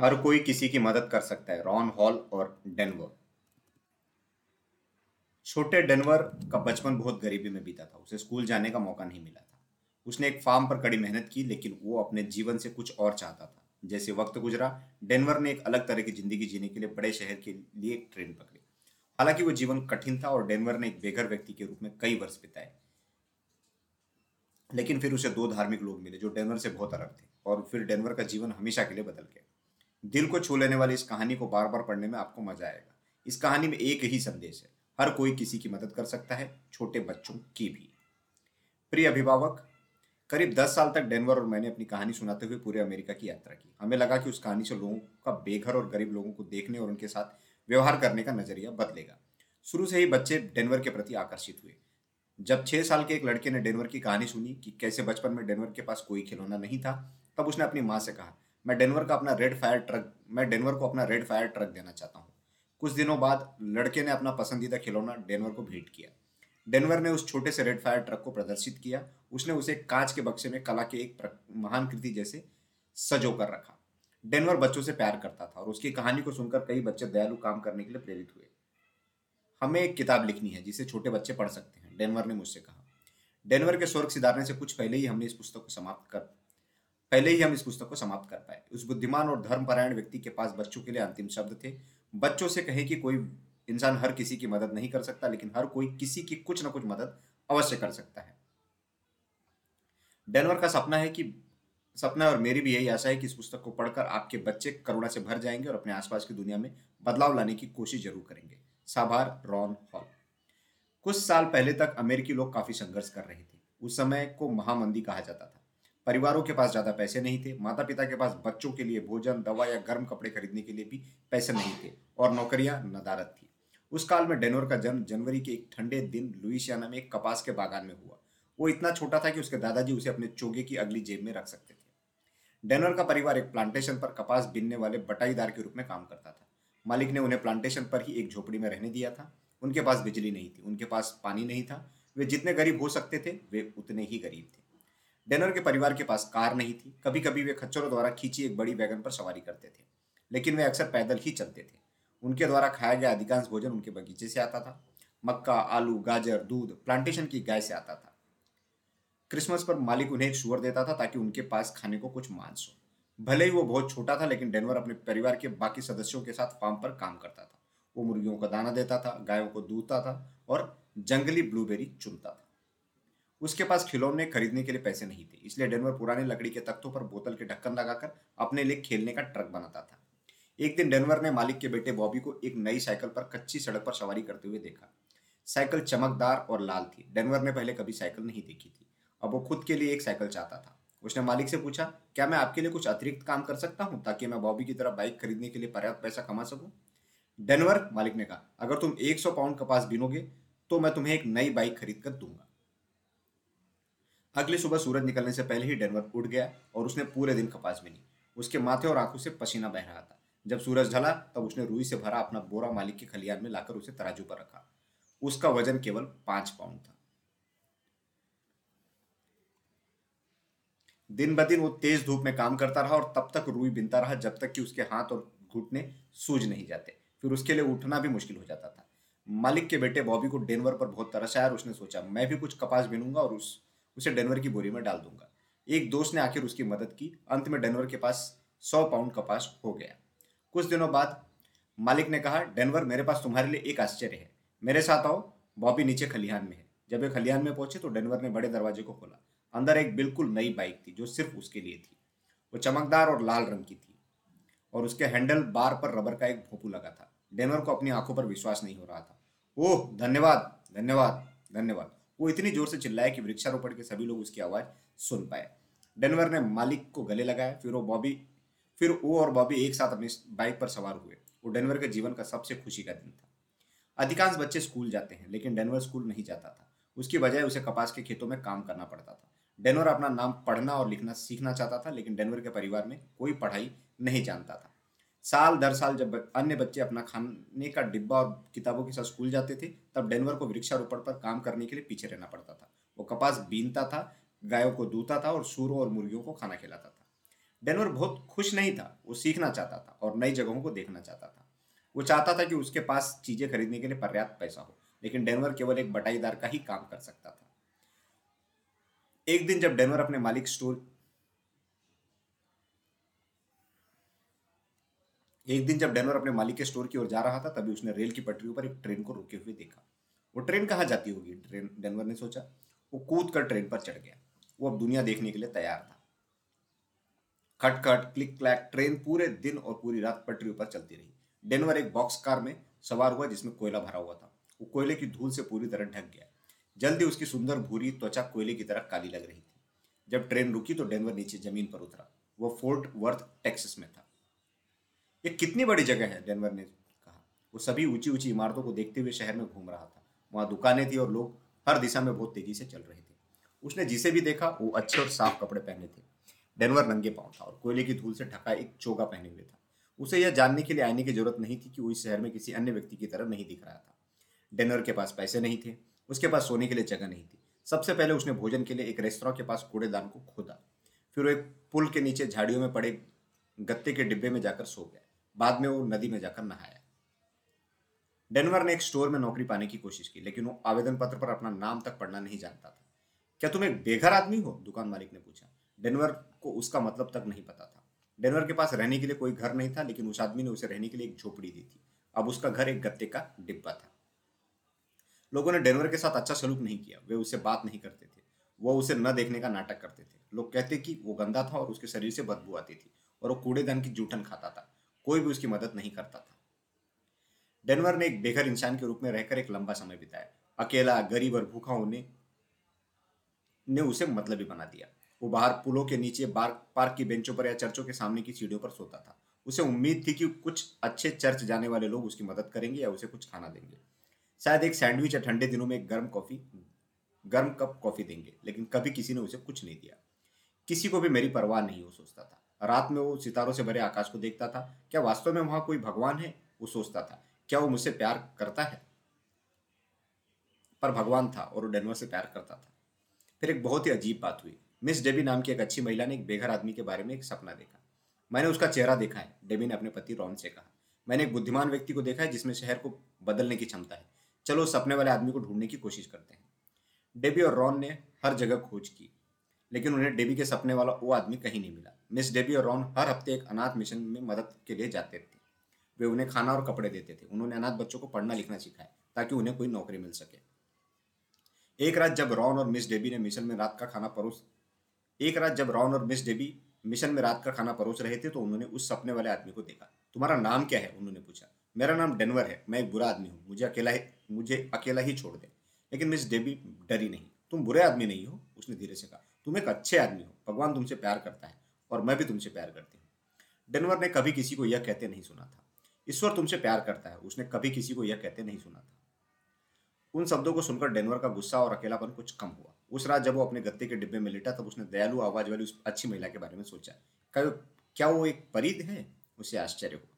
हर कोई किसी की मदद कर सकता है रॉन हॉल और डेनवर छोटे डेनवर का बचपन बहुत गरीबी में बीता था, उसे स्कूल जाने का मौका नहीं मिला था। उसने एक फार्म पर कड़ी मेहनत की, लेकिन वो अपने जीवन से कुछ और चाहता था। जैसे वक्त गुजरा डेनवर ने एक अलग तरह की ज़िंदगी जीने के लिए बड़े शहर के लिए एक ट्रेन पकड़ी। हालाँकि वो जीवन कठिन था और डेनवर ने एक बेघर व्यक्ति के रूप में कई वर्ष बिताए। लेकिन फिर उसे दो धार्मिक लोग मिले, जो डेनवर से बहुत अलग थे, और फिर डेनवर का जीवन हमेशा के लिए बदल गया। दिल को छू लेने वाली इस कहानी को बार बार पढ़ने में आपको मज़ा आएगा। इस कहानी में एक ही संदेश है, हर कोई किसी की मदद कर सकता है, छोटे बच्चों की भी। प्रिय अभिभावक, करीब दस साल तक डेनवर और मैंने अपनी कहानी सुनाते हुए पूरे अमेरिका की यात्रा की। हमें लगा कि उस कहानी से लोगों का बेघर और गरीब लोगों को देखने और उनके साथ व्यवहार करने का नज़रिया बदलेगा। शुरू से ही बच्चे डेनवर के प्रति आकर्षित हुए। जब छह साल के एक लड़के ने डेनवर की कहानी सुनी कि कैसे बचपन में डेनवर के पास कोई खिलौना नहीं था, तब उसने अपनी माँ से कहा मैं डेनवर का अपना रेड फायर ट्रक मैं डेनवर को अपना रेड फायर ट्रक देना चाहता हूँ। कुछ दिनों बाद लड़के ने अपना पसंदीदा खिलौना डेनवर को भेंट किया। डेनवर ने उस छोटे से रेड फायर ट्रक को प्रदर्शित किया। उसने उसे कांच के बक्से में कला के एक महान कृति जैसे सजो कर रखा। डेनवर बच्चों से प्यार करता था और उसकी कहानी को सुनकर कई बच्चे दयालु काम करने के लिए प्रेरित हुए। हमें एक किताब लिखनी है जिसे छोटे बच्चे पढ़ सकते हैं, डेनवर ने मुझसे कहा। डेनवर के स्वर्ग सिधारने से कुछ पहले ही हमने इस पुस्तक को समाप्त कर पहले ही हम इस पुस्तक को समाप्त कर पाए। उस बुद्धिमान और धर्मपरायण व्यक्ति के पास बच्चों के लिए अंतिम शब्द थे। बच्चों से कहे कि कोई इंसान हर किसी की मदद नहीं कर सकता, लेकिन हर कोई किसी की कुछ ना कुछ मदद अवश्य कर सकता है। डेनवर का सपना है कि, सपना और मेरी भी यही आशा है कि इस पुस्तक को पढ़कर आपके बच्चे करुणा से भर जाएँगे और अपने आसपास की दुनिया में बदलाव लाने की कोशिश ज़रूर करेंगे। साभार, रॉन हॉल। कुछ साल पहले तक अमेरिकी लोग काफ़ी संघर्ष कर रहे थे। उस समय को महामंदी कहा जाता था। परिवारों के पास ज़्यादा पैसे नहीं थे माता पिता के पास बच्चों के लिए भोजन, दवा या गर्म कपड़े खरीदने के लिए भी पैसे नहीं थे और नौकरियाँ नदारत थी। उस काल में डेनोर का जन्म जनवरी के एक ठंडे दिन लुइसियाना में एक कपास के बागान में हुआ। वो इतना छोटा था कि उसके दादाजी उसे अपने चोगे की अगली जेब में रख सकते थे। डेनोर का परिवार एक प्लांटेशन पर कपास बिनने वाले बटाईदार के रूप में काम करता था। मालिक ने उन्हें प्लांटेशन पर ही एक झोपड़ी में रहने दिया था। उनके पास बिजली नहीं थी, उनके पास पानी नहीं था। वे जितने गरीब हो सकते थे, वे उतने ही गरीब थे। डेनर के परिवार के पास कार नहीं थी। कभी कभी वे खच्चरों द्वारा खींची एक बड़ी वैगन पर सवारी करते थे, लेकिन वे अक्सर पैदल ही चलते थे। उनके द्वारा खाया गया अधिकांश भोजन उनके बगीचे से आता था। मक्का, आलू, गाजर, दूध प्लांटेशन की गाय से आता था। क्रिसमस पर मालिक उन्हें एक शुअर देता था ताकि उनके पास खाने को कुछ मांस हो। भले ही वो बहुत छोटा था, लेकिन डेनवर अपने परिवार के बाकी सदस्यों के साथ फार्म पर काम करता था। वो मुर्गियों का दाना देता था, गायों को दूधता था और जंगली ब्लूबेरी चुनता था। उसके पास खिलौने खरीदने के लिए पैसे नहीं थे। इसलिए डेनवर पुराने लकड़ी के तख्तों पर बोतल के ढक्कन लगाकर अपने लिए खेलने का ट्रक बनाता था। एक दिन डेनवर ने मालिक के बेटे बॉबी को एक नई साइकिल पर कच्ची सड़क पर सवारी करते हुए देखा। साइकिल चमकदार और लाल थी। डेनवर ने पहले कभी साइकिल नहीं देखी थी। अब वो खुद के लिए एक साइकिल चाहता था। उसने मालिक से पूछा, क्या मैं आपके लिए कुछ अतिरिक्त काम कर सकता हूँ ताकि मैं बॉबी की तरह बाइक खरीदने के लिए पर्याप्त पैसा कमा सकूँ? डेनवर, मालिक ने कहा, अगर तुम 100 पाउंड कपास बिनोगे तो मैं तुम्हें एक नई बाइक खरीद कर दूँगा। अगली सुबह सूरज निकलने से पहले ही डेनवर उठ गया और उसने पूरे दिन कपास बिनी उसके माथे और आँखों से पसीना बह रहा था। जब सूरज ढला, तब उसने रुई से भरा अपना बोरा मालिक के खलियान में लाकर उसे तराजू पर रखा। उसका वज़न केवल पाँच पाउंड था। दिन ब दिन वो तेज धूप में काम करता रहा और तब तक रुई बिनता रहा जब तक कि उसके हाथ और घुटने सूज नहीं जाते। फिर उसके लिए उठना भी मुश्किल हो जाता था। मालिक के बेटे बॉबी को डेनवर पर बहुत तरस आया और उसने सोचा, मैं भी कुछ कपास बिनूँगा और उस उसे डेनवर की बोरी में डाल दूँगा। एक दोस्त ने आखिर उसकी मदद की। अंत में डेनवर के पास सौ पाउंड कपास हो गया। कुछ दिनों बाद मालिक ने कहा, डेनवर, मेरे पास तुम्हारे लिए एक आश्चर्य है। मेरे साथ आओ, बॉबी नीचे खलिहान में है। जब वे खलिहान में पहुँचे तो डेनवर ने बड़े दरवाजे को खोला। अंदर एक बिल्कुल नई बाइक थी, जो सिर्फ़ उसके लिए थी। वो चमकदार और लाल रंग की थी और उसके हैंडल बार पर रबर का एक भोपू लगा था। डेनवर को अपनी आँखों पर विश्वास नहीं हो रहा था। ओह, धन्यवाद धन्यवाद धन्यवाद। वो इतनी ज़ोर से चिल्लाया कि वृक्षारोपण के सभी लोग उसकी आवाज़ सुन पाए। डेनवर ने मालिक को गले लगाया, फिर वो बॉबी, फिर वो और बॉबी एक साथ अपनी बाइक पर सवार हुए। वो डेनवर के जीवन का सबसे खुशी का दिन था। अधिकांश बच्चे स्कूल जाते हैं, लेकिन डेनवर स्कूल नहीं जाता था। उसकी बजाय उसे कपास के खेतों में काम करना पड़ता था। डेनवर अपना नाम पढ़ना और लिखना सीखना चाहता था, लेकिन डेनवर के परिवार में कोई पढ़ाई नहीं जानता था। साल, दर साल जब अन्य बच्चे अपना खाने का डिब्बा और किताबों के साथ स्कूल जाते थे, तब डेनवर को वृक्षारोपण पर काम करने के लिए पीछे रहना पड़ता था। वो कपास बीनता था, गायों को दूता था और सूरों और मुर्गियों को खाना खिलाता था। डेनवर बहुत खुश नहीं था, वो सीखना चाहता था और नई जगहों को देखना चाहता था। वो चाहता था कि उसके पास चीज़ें खरीदने के लिए पर्याप्त पैसा हो, लेकिन डेनवर केवल एक बटाईदार का ही काम कर सकता था। एक दिन जब डेनवर अपने मालिक स्टोर एक दिन जब डेनवर अपने मालिक के स्टोर की ओर जा रहा था, तभी उसने रेल की पटरियों पर एक ट्रेन को रुके हुए देखा। वो ट्रेन कहाँ जाती होगी? ट्रेन, डेनवर ने सोचा। वो कूद कर ट्रेन पर चढ़ गया। वो अब दुनिया देखने के लिए तैयार था। खटखट क्लिक क्लैक ट्रेन पूरे दिन और पूरी रात पटरियों पर चलती रही। डेनवर एक बॉक्स कार में सवार हुआ, जिसमें कोयला भरा हुआ था। वो कोयले की धूल से पूरी तरह ढक गया। जल्दी उसकी सुंदर भूरी त्वचा कोयले की तरह काली लग रही थी। जब ट्रेन रुकी तो डेनवर नीचे ज़मीन पर उतरा। वो फोर्ट वर्थ, टेक्सस में था। ये कितनी बड़ी जगह है, डेनवर ने कहा। वो सभी ऊँची ऊँची इमारतों को देखते हुए शहर में घूम रहा था। वहाँ दुकानें थी और लोग हर दिशा में बहुत तेज़ी से चल रहे थे। उसने जिसे भी देखा, वो अच्छे और साफ़ कपड़े पहने थे। डेनवर नंगे पाँव था और कोयले की धूल से ढका एक चोगा पहने हुए था। उसे यह जानने के लिए आने की ज़रूरत नहीं थी कि वो इस शहर में किसी अन्य व्यक्ति की तरह नहीं दिख रहा था। डेनवर के पास पैसे नहीं थे, उसके पास सोने के लिए जगह नहीं थी। सबसे पहले उसने भोजन के लिए एक रेस्तोरां के पास कूड़ेदान को खोदा। फिर वो एक पुल के नीचे झाड़ियों में पड़े गत्ते के डिब्बे में जाकर सो गया। बाद में वो नदी में जाकर नहाया। डेनवर ने एक स्टोर में नौकरी पाने की कोशिश की, लेकिन वो आवेदन पत्र पर अपना नाम तक पढ़ना नहीं जानता था। क्या तुम एक बेघर आदमी हो? दुकान मालिक ने पूछा। डेनवर को उसका मतलब तक नहीं पता था। डेनवर के पास रहने के लिए कोई घर नहीं था, लेकिन उस आदमी ने उसे रहने के लिए एक झोपड़ी दी थी। अब उसका घर एक गत्ते का डिब्बा था। लोगों ने डेनवर के साथ अच्छा सलूक नहीं किया। वे उससे बात नहीं करते थे। वो उसे न देखने का नाटक करते थे। लोग कहते कि वो गंदा था और उसके शरीर से बदबू आती थी और वो कूड़ेदान की जूठन खाता था। कोई भी उसकी मदद नहीं करता था। डेनवर ने एक बेघर इंसान के रूप में रहकर एक लंबा समय बिताया। अकेला, गरीब और भूखा होने ने उसे मतलब बना दिया। वो बाहर पुलों के नीचे बार, पार्क की बेंचों पर या चर्चों के सामने की सीढ़ियों पर सोता था। उसे उम्मीद थी कि कुछ अच्छे चर्च जाने वाले लोग उसकी मदद करेंगे या उसे कुछ खाना देंगे। शायद एक सैंडविच या ठंडे दिनों में एक गर्म कॉफ़ी, गर्म कप कॉफ़ी देंगे, लेकिन कभी किसी ने उसे कुछ नहीं दिया। किसी को भी मेरी परवाह नहीं हो सोचता था। रात में वो सितारों से भरे आकाश को देखता था। क्या वास्तव में वहाँ कोई भगवान है? वो सोचता था। क्या वो मुझसे प्यार करता है? पर भगवान था और वो डेनवर से प्यार करता था। फिर एक बहुत ही अजीब बात हुई। मिस डेबी नाम की एक अच्छी महिला ने एक बेघर आदमी के बारे में एक सपना देखा। मैंने उसका चेहरा देखा है। डेबी ने अपने पति रॉन से कहा। मैंने एक बुद्धिमान व्यक्ति को देखा है जिसमें शहर को बदलने की क्षमता है। चलो सपने वाले आदमी को ढूँढने की कोशिश करते हैं। डेबी और रॉन ने हर जगह खोज की, लेकिन उन्हें डेबी के सपने वाला वो आदमी कहीं नहीं मिला। मिस डेबी और रॉन हर हफ़्ते एक अनाथ मिशन में मदद के लिए जाते थे। वे उन्हें खाना और कपड़े देते थे। उन्होंने अनाथ बच्चों को पढ़ना लिखना सिखाया, ताकि उन्हें कोई नौकरी मिल सके। एक रात जब रॉन और मिस डेबी ने मिशन में रात का खाना परोस, एक रात जब रॉन और मिस डेबी मिशन में रात का खाना परोस रहे थे तो उन्होंने उस सपने वाले आदमी को देखा। तुम्हारा नाम क्या है? उन्होंने पूछा। मेरा नाम डेनवर है। मैं एक बुरा आदमी हूँ। मुझे अकेला ही, मुझे अकेला ही छोड़ दे। लेकिन मिस डेबी डरी नहीं। तुम बुरे आदमी नहीं हो, उसने धीरे से कहा। तुम एक अच्छे आदमी हो। भगवान तुमसे प्यार करता है। और मैं भी तुमसे प्यार करती हूँ। डेनवर ने कभी किसी को यह कहते नहीं सुना था। ईश्वर तुमसे प्यार करता है, उसने कभी किसी को यह कहते नहीं सुना था। उन शब्दों को सुनकर डेनवर का गुस्सा और अकेलापन कुछ कम हुआ। उस रात जब वो अपने गत्ते के डिब्बे में लेटा, तब उसने दयालु आवाज़ वाली उस अच्छी महिला के बारे में सोचा। क्या वो एक परीद है? उसे आश्चर्य हुआ।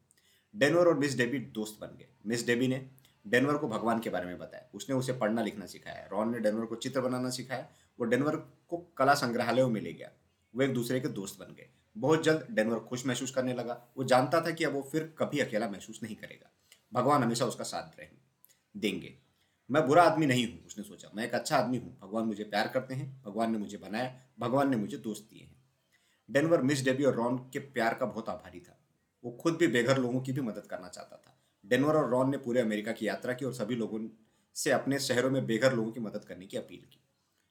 डेनवर और मिस डेबी दोस्त बन गए। मिस डेबी ने डेनवर को भगवान के बारे में बताया। उसने उसे पढ़ना लिखना सिखाया। रॉन ने डेनवर को चित्र बनाना सिखाया। वो डेनवर को कला संग्रहालयों में ले गया। वो एक दूसरे के दोस्त बन गए। बहुत जल्द डेनवर खुश महसूस करने लगा। वो जानता था कि अब वो फिर कभी अकेला महसूस नहीं करेगा। भगवान हमेशा उसका साथ रहे देंगे। मैं बुरा आदमी नहीं हूँ, उसने सोचा। मैं एक अच्छा आदमी हूँ। भगवान मुझे प्यार करते हैं। भगवान ने मुझे बनाया। भगवान ने मुझे दोस्त दिए हैं। डेनवर मिस डेबी और रॉन के प्यार का बहुत आभारी था। वो खुद भी बेघर लोगों की भी मदद करना चाहता था। डेनवर और रॉन ने पूरे अमेरिका की यात्रा की और सभी लोगों से अपने शहरों में बेघर लोगों की मदद करने की अपील की।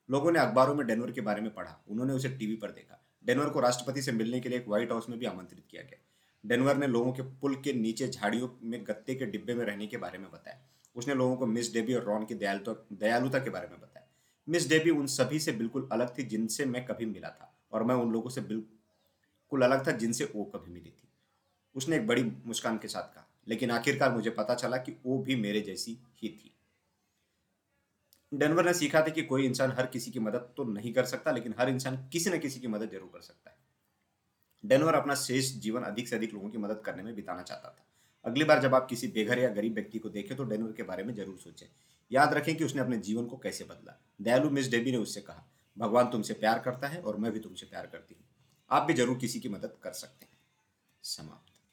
लोगों ने अखबारों में डेनवर के बारे में पढ़ा। उन्होंने उसे टीवी पर देखा। डेनवर को राष्ट्रपति से मिलने के लिए एक व्हाइट हाउस में भी आमंत्रित किया गया। डेनवर ने लोगों के पुल के नीचे झाड़ियों में गत्ते के डिब्बे में रहने के बारे में बताया। उसने लोगों को मिस डेबी और रॉन की दयालुता के बारे में बताया। मिस डेबी उन सभी से बिल्कुल अलग थी जिनसे मैं कभी मिला था और मैं उन लोगों से बिल्कुल अलग था जिनसे वो कभी मिली थी। उसने एक बड़ी मुस्कान के साथ कहा, लेकिन आखिरकार मुझे पता चला कि वो भी मेरे जैसी ही थी। डेनवर ने सीखा था कि कोई इंसान हर किसी की मदद तो नहीं कर सकता, लेकिन हर इंसान किसी न किसी की मदद ज़रूर कर सकता है। डेनवर अपना शेष जीवन अधिक से अधिक लोगों की मदद करने में बिताना चाहता था। अगली बार जब आप किसी बेघर या गरीब व्यक्ति को देखें तो डेनवर के बारे में ज़रूर सोचें। याद रखें कि उसने अपने जीवन को कैसे बदला। दयालु मिस डेबी ने उससे कहा, भगवान तुमसे प्यार करता है और मैं भी तुमसे प्यार करती हूँ। आप भी ज़रूर किसी की मदद कर सकते हैं। समाप्त।